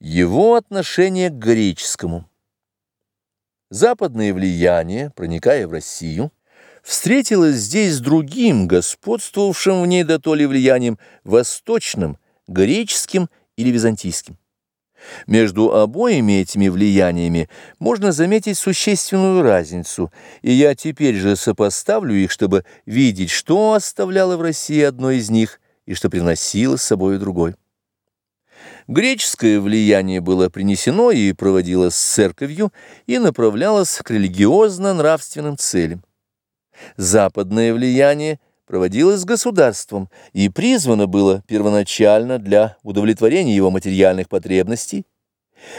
Его отношение к греческому. Западное влияние, проникая в Россию, встретилось здесь с другим, господствовавшим в ней дотоле влиянием, восточным, греческим или византийским. Между обоими этими влияниями можно заметить существенную разницу, и я теперь же сопоставлю их, чтобы видеть, что оставляло в России одно из них и что приносило с собой другой. Греческое влияние было принесено и проводилось с церковью и направлялось к религиозно-нравственным целям. Западное влияние проводилось государством и призвано было первоначально для удовлетворения его материальных потребностей,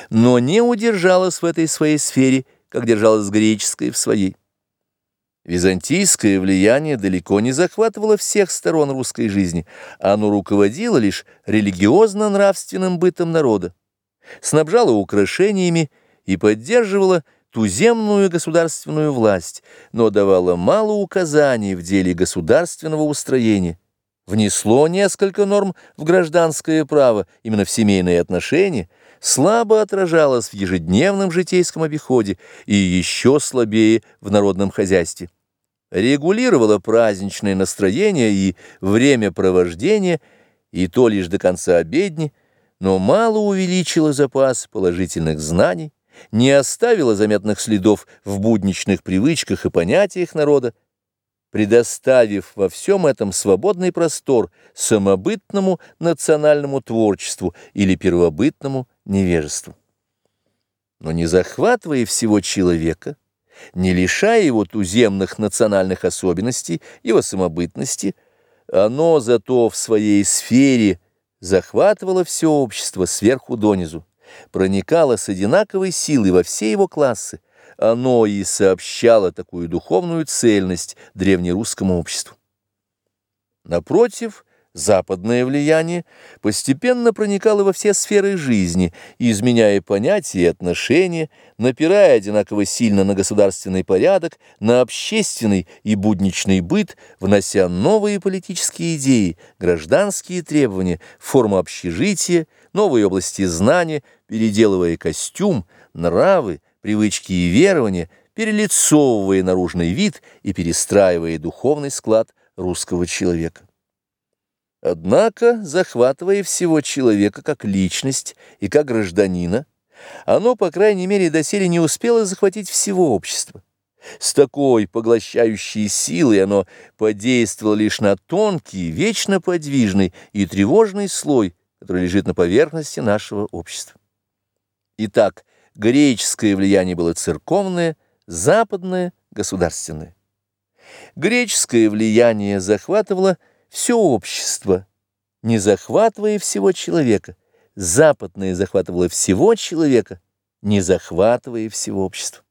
но не удержалось в этой своей сфере, как держалось греческое в своей. Византийское влияние далеко не захватывало всех сторон русской жизни, оно руководило лишь религиозно-нравственным бытом народа, снабжало украшениями и поддерживало туземную государственную власть, но давало мало указаний в деле государственного устроения, внесло несколько норм в гражданское право, именно в семейные отношения, слабо отражалось в ежедневном житейском обиходе и еще слабее в народном хозяйстве. Регулировало праздничное настроение и время провождения, и то лишь до конца обедни, но мало увеличило запас положительных знаний, не оставило заметных следов в будничных привычках и понятиях народа, предоставив во всем этом свободный простор самобытному национальному творчеству или первобытному невежеству. Но не захватывая всего человека, не лишая его туземных национальных особенностей, его самобытности, оно зато в своей сфере захватывало все общество сверху донизу, проникало с одинаковой силой во все его классы, оно и сообщало такую духовную цельность древнерусскому обществу. Напротив, западное влияние постепенно проникало во все сферы жизни, изменяя понятия и отношения, напирая одинаково сильно на государственный порядок, на общественный и будничный быт, внося новые политические идеи, гражданские требования, форму общежития, новые области знания, переделывая костюм, нравы, привычки и верования, перелицовывая наружный вид и перестраивая духовный склад русского человека. Однако, захватывая всего человека как личность и как гражданина, оно, по крайней мере, доселе не успело захватить всего общества. С такой поглощающей силой оно подействовало лишь на тонкий, вечно подвижный и тревожный слой, который лежит на поверхности нашего общества. Итак, греческое влияние было церковное, западное – государственное. Греческое влияние захватывало все общество, не захватывая всего человека. Западное захватывало всего человека, не захватывая всего общества.